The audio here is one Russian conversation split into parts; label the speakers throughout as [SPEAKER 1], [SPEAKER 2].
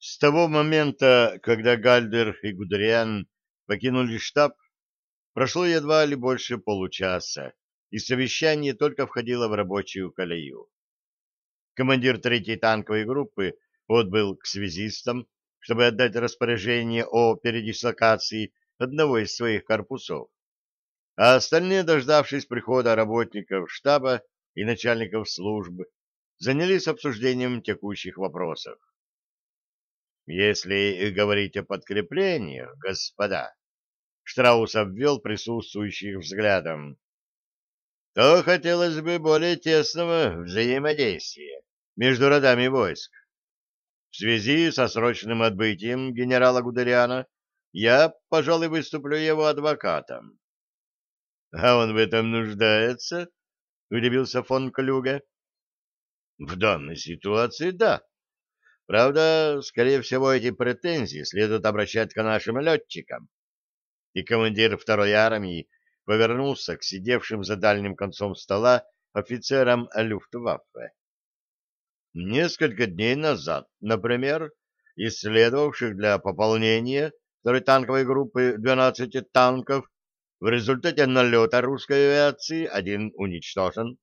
[SPEAKER 1] С того момента, когда Гальдер и Гудериан покинули штаб, прошло едва ли больше получаса, и совещание только входило в рабочую колею. Командир третьей танковой группы отбыл к связистам, чтобы отдать распоряжение о передислокации одного из своих корпусов, а остальные, дождавшись прихода работников штаба и начальников служб, занялись обсуждением текущих вопросов. Если говорить о подкреплениях, господа, Штраус обвел присутствующих взглядом, то хотелось бы более тесного взаимодействия между родами войск. В связи со срочным отбытием генерала Гудериана я, пожалуй, выступлю его адвокатом. — А он в этом нуждается? — удивился фон Клюге. — В данной ситуации — да. Правда, скорее всего, эти претензии следует обращать к нашим летчикам. И командир второй армии повернулся к сидевшим за дальним концом стола офицерам Люфтваффе. Несколько дней назад, например, исследовавших для пополнения второй танковой группы 12 танков, в результате налета русской авиации один уничтожен,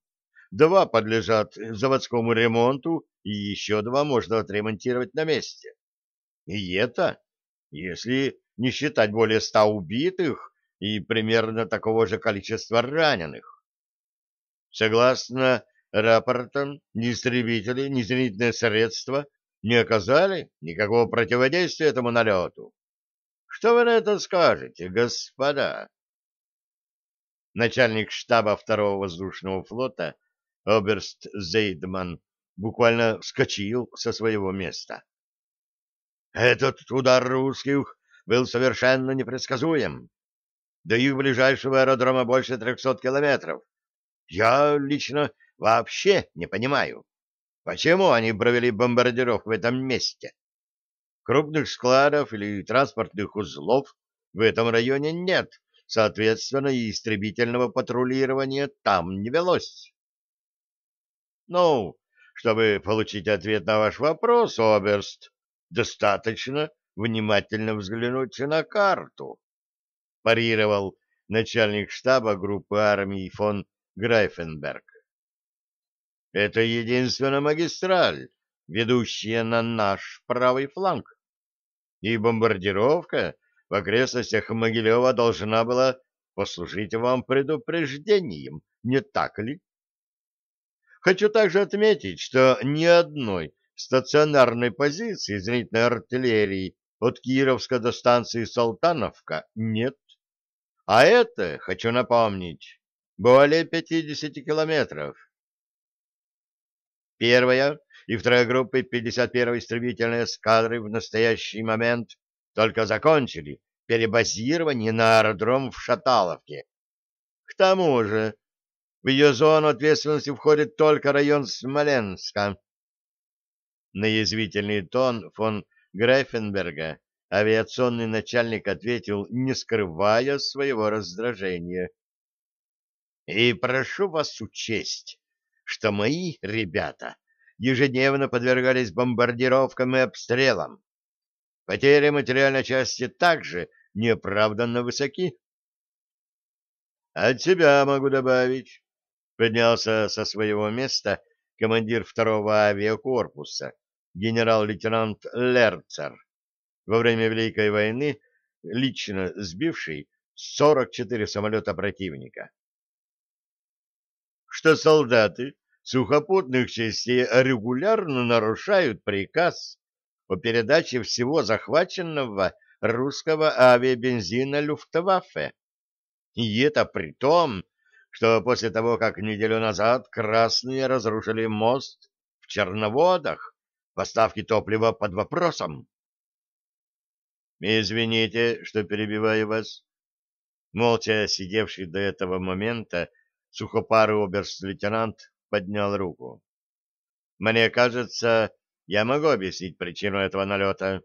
[SPEAKER 1] два подлежат заводскому ремонту и еще два можно отремонтировать на месте. И это, если не считать более ста убитых и примерно такого же количества раненых. Согласно рапортам, ни истребители, ни зенитные средства не оказали никакого противодействия этому налету. Что вы на это скажете, господа? Начальник штаба второго воздушного флота Оберст Зейдман буквально вскочил со своего места. Этот удар русских был совершенно непредсказуем. До их ближайшего аэродрома больше трехсот километров. Я лично вообще не понимаю, почему они провели бомбардировку в этом месте. Крупных складов или транспортных узлов в этом районе нет, соответственно, и истребительного патрулирования там не велось. Ну, чтобы получить ответ на ваш вопрос, Оберст, достаточно внимательно взглянуть на карту, парировал начальник штаба группы армий фон Грайфенберг. Это единственная магистраль, ведущая на наш правый фланг. И бомбардировка в окрестностях Могилева должна была послужить вам предупреждением, не так ли? Хочу также отметить, что ни одной стационарной позиции зенитной артиллерии от Кировска до станции Салтановка нет. А это, хочу напомнить, более 50 километров. Первая и вторая группы 51-й истребительной эскадры в настоящий момент только закончили перебазирование на аэродром в Шаталовке. К тому же в ее зону ответственности входит только район Смоленска. На язвительный тон фон Грейфенберга авиационный начальник ответил, не скрывая своего раздражения. «И прошу вас учесть, что мои ребята ежедневно подвергались бомбардировкам и обстрелам. Потери материальной части также неоправданно высоки. От себя могу добавить, Поднялся со своего места командир второго авиакорпуса, генерал-лейтенант Лерцер, во время Великой войны лично сбивший 44 самолета противника. Что солдаты сухопутных частей регулярно нарушают приказ о передаче всего захваченного русского авиабензина Люфтваффе. И это при том, что после того, как неделю назад красные разрушили мост в Черноводах, поставки топлива под вопросом. Извините, что перебиваю вас. Молча сидевший до этого момента сухопарый оберст-лейтенант поднял руку. Мне кажется, я могу объяснить причину этого налета.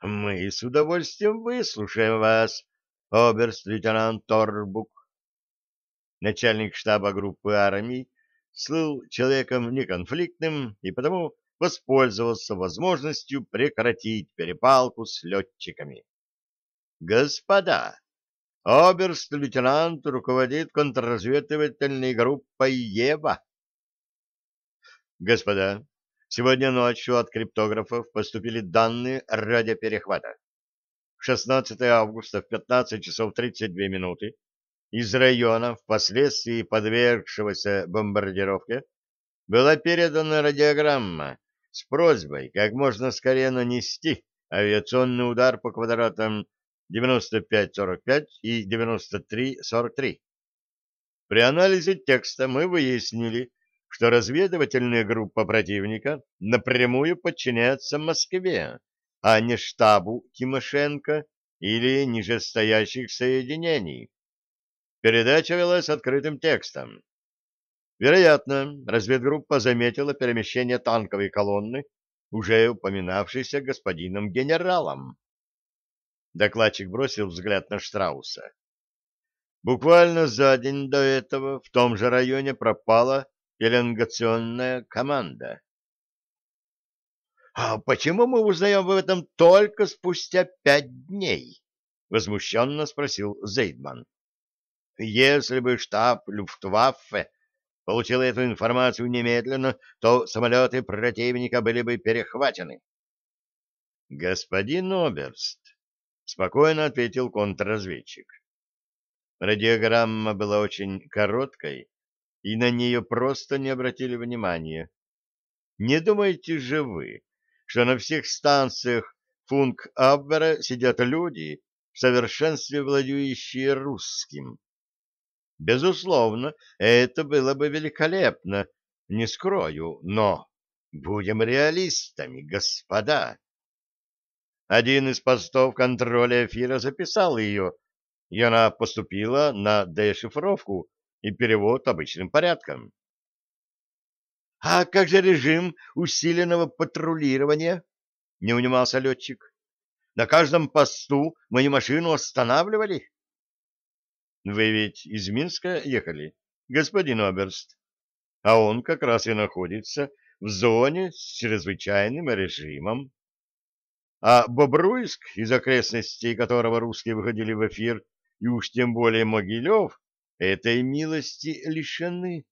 [SPEAKER 1] Мы с удовольствием выслушаем вас, оберст-лейтенант Торбук начальник штаба группы армий, слыл человеком неконфликтным и потому воспользовался возможностью прекратить перепалку с летчиками. «Господа, оберст-лейтенант руководит контрразведывательной группой «Ева». Господа, сегодня ночью от криптографов поступили данные радиоперехвата. 16 августа в 15 часов 32 минуты из района, впоследствии подвергшегося бомбардировке, была передана радиограмма с просьбой как можно скорее нанести авиационный удар по квадратам 95-45 и 93-43. При анализе текста мы выяснили, что разведывательная группа противника напрямую подчиняется Москве, а не штабу Тимошенко или нижестоящих соединений. Передача велась открытым текстом. Вероятно, разведгруппа заметила перемещение танковой колонны, уже упоминавшейся господином генералом. Докладчик бросил взгляд на Штрауса. Буквально за день до этого в том же районе пропала пеленгационная команда. — А почему мы узнаем об этом только спустя пять дней? — возмущенно спросил Зейдман. — Если бы штаб Люфтваффе получил эту информацию немедленно, то самолеты противника были бы перехвачены. — Господин Оберст, — спокойно ответил контрразведчик. Радиограмма была очень короткой, и на нее просто не обратили внимания. Не думаете же вы, что на всех станциях Функ-Абвера сидят люди, в совершенстве владеющие русским? Безусловно, это было бы великолепно, не скрою, но будем реалистами, господа. Один из постов контроля эфира записал ее, и она поступила на дешифровку и перевод обычным порядком. — А как же режим усиленного патрулирования? — не унимался летчик. — На каждом посту мою машину останавливали? — Вы ведь из Минска ехали, господин Оберст, а он как раз и находится в зоне с чрезвычайным режимом. А Бобруйск, из окрестностей которого русские выходили в эфир, и уж тем более Могилев, этой милости лишены.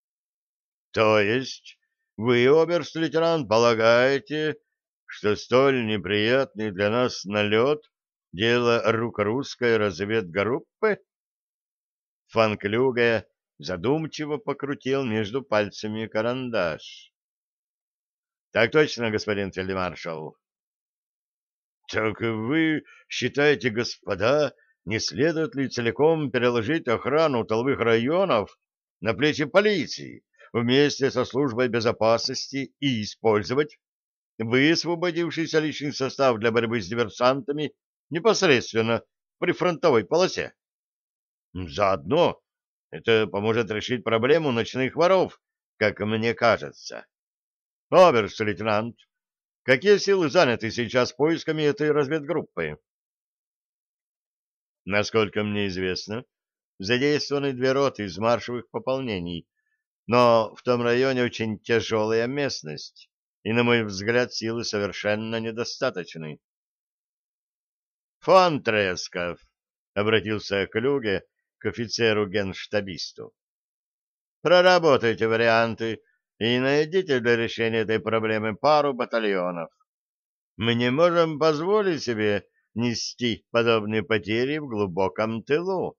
[SPEAKER 1] — То есть вы, оберст-лейтенант, полагаете, что столь неприятный для нас налет — дело рук русской разведгруппы? Фанклюге задумчиво покрутил между пальцами карандаш. — Так точно, господин фельдмаршал. — Так вы считаете, господа, не следует ли целиком переложить охрану толовых районов на плечи полиции вместе со службой безопасности и использовать высвободившийся личный состав для борьбы с диверсантами непосредственно при фронтовой полосе? Заодно это поможет решить проблему ночных воров, как мне кажется. Оберст-лейтенант, какие силы заняты сейчас поисками этой разведгруппы? Насколько мне известно, задействованы две роты из маршевых пополнений, но в том районе очень тяжелая местность, и, на мой взгляд, силы совершенно недостаточны. «Фон Тресков», — обратился Клюге к офицеру-генштабисту, — «проработайте варианты и найдите для решения этой проблемы пару батальонов. Мы не можем позволить себе нести подобные потери в глубоком тылу.